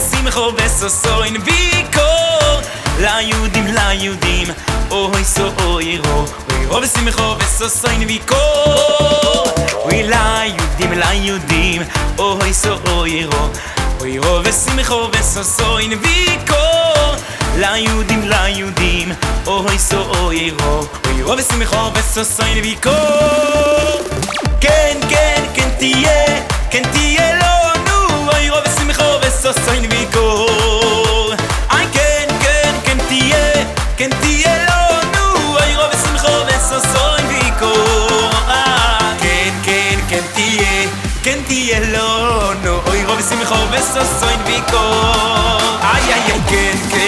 אוי רו ושמחו וסוסוין ויקור. ליהודים, ליהודים, אוי סוירו, אוי רו ושמחו וסוסוין ויקור. אוי ליהודים, ליהודים, אוי סוירו, אוי רו ושמחו וסוסוין ויקור. ליהודים, ליהודים, אוי סוירו, אוי רו ושמחו וסוסוין ויקור. כן, כן, כן תהיה, כן תהיה לנו, אוי רוב ושמחו וסוסוין ויקור. איי כן, כן, כן תהיה, כן תהיה לנו, אוי רוב ושמחו וסוסוין ויקור. כן, כן, כן תהיה, כן תהיה לנו, אוי רוב ושמחו וסוסוין ויקור. איי איי איי כן, כן, כן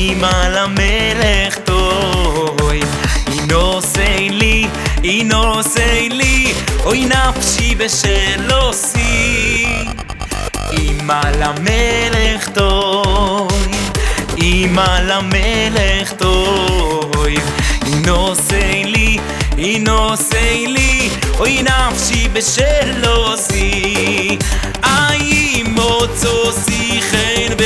אמא למלך טוב, אינוסי לי, אינוסי לי, אוי נפשי בשלו שיא. אמא למלך טוב, אמא למלך טוב, אינוסי לי, אינוסי לי, אוי נפשי בשלו שיא. איי מוצו שיחן בעיניכו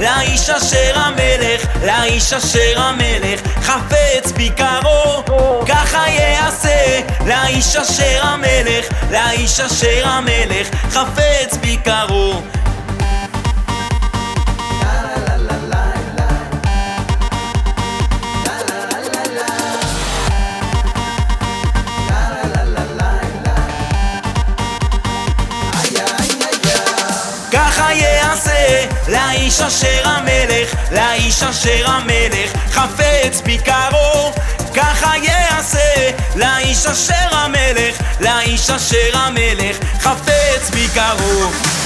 לאיש אשר המלך, לאיש אשר המלך חפץ ביקרו. ככה יעשה לאיש אשר המלך, לאיש אשר המלך חפץ ביקרו. לאיש אשר המלך, לאיש אשר המלך חפץ ביקרו. ככה יעשה לאיש אשר המלך, לאיש אשר המלך חפץ ביקרו.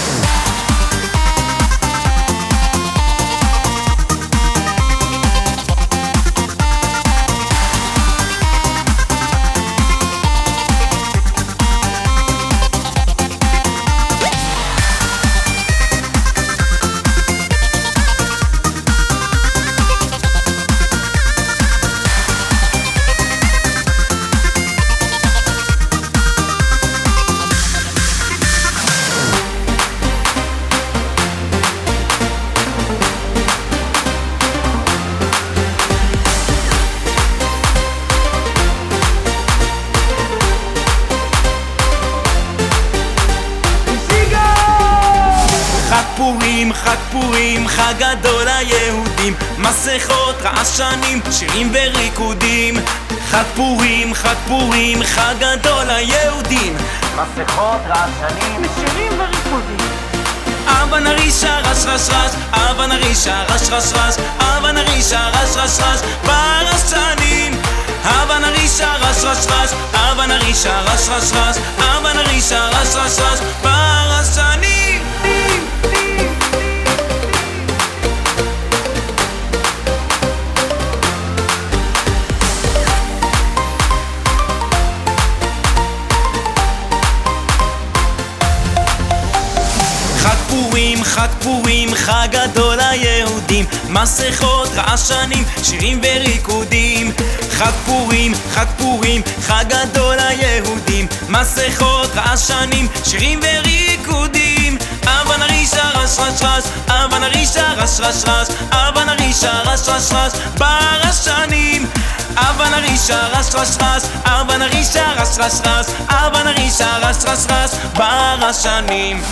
פורים, חג גדול ליהודים מסכות, רעשנים, שירים וריקודים. חג פורים, חג פורים, חג גדול ליהודים מסכות, רעשנים, שירים וריקודים. אבא נרישה רש רש רש, אבא נרישה רש רש רש, אבא נרישה רש רש רש, ברשנים אבא נרישה רש רש רש, אבא נרישה רש רש רש, אבא נרישה רש רש רש, ברשנים חג פורים, חג גדול ליהודים מסכות, רעשנים, שירים וריקודים. חג פורים, חג פורים, חג גדול ליהודים מסכות, רעשנים, שירים וריקודים. אבא נרישה רש רש רש, אבא נרישה רש רש רש, אבא נרישה רש רש רש, ברשנים. אבא נרישה רש רש רש, אבא נרישה רש רש רש, אבא נרישה רש רש רש, ברשנים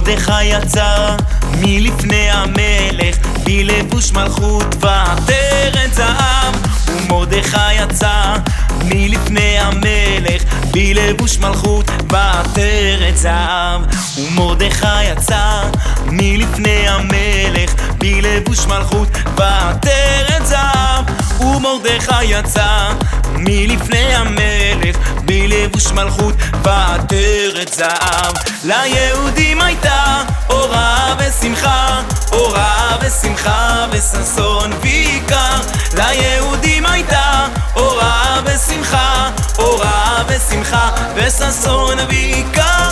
ומרדכי יצא מלפני המלך בלבוש מלכות ועטרת זהב ומרדכי יצא מלפני המלך בלבוש מלכות ועטרת זהב ומרדכי יצא מלפני המלך בלבוש מלכות ועטרת זהב ומרדכי יצא מלפני המלך בלבוש מלכות ועטרת זהב ליהודים הייתה אורה ושמחה אורה ושמחה וששון ועיקר. ליהודים הייתה אורה ושמחה אורה ושמחה וששון ועיקר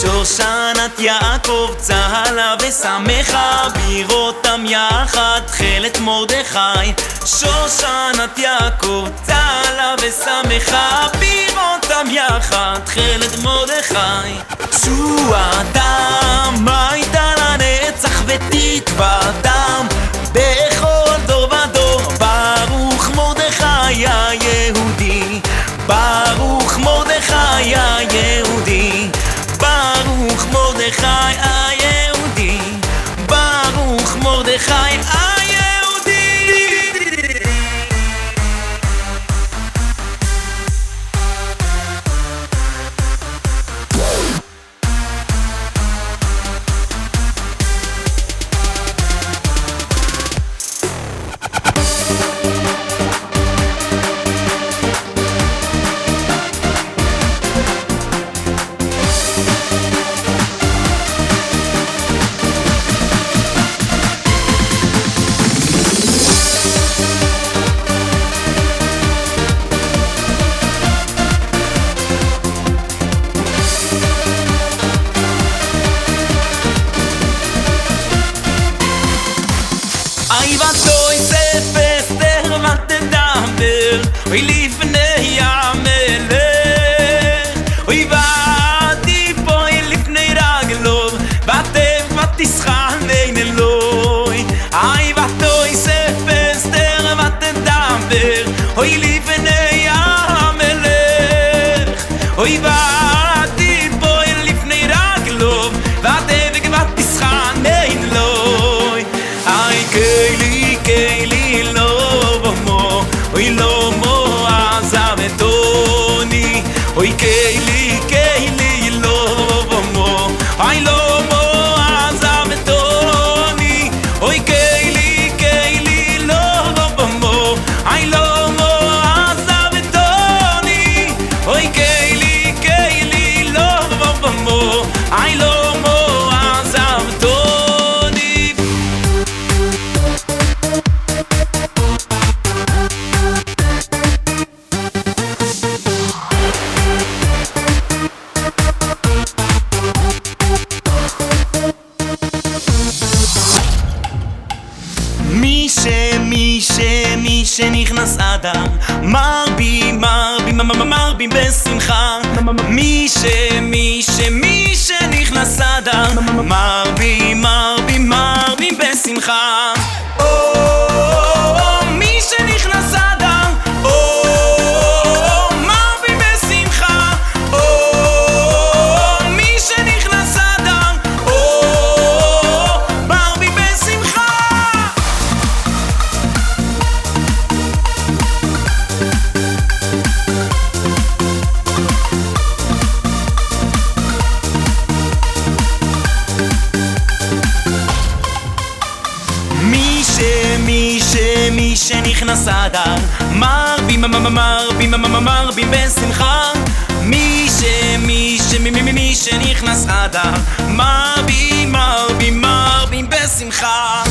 שושנת יעקב צהלה ושמחה בראותם יחד תכלת מרדכי. שושנת יעקב צהלה ושמחה בראותם יחד תכלת מרדכי. תשועתם הייתה לנצח ותקוותם בכל דור ודור ברוך מרדכי היהודי. ברוך מרדכי really בשמחה. מי שמי שמי שנכנס אדם מרבי מרבי מרבי בשמחה. שנכנס אדר מרבים מרבים מרבים בשמחה. מי ש... מי ש... מי מי מי שנכנס אדר מרבים מרבים מרבים בשמחה.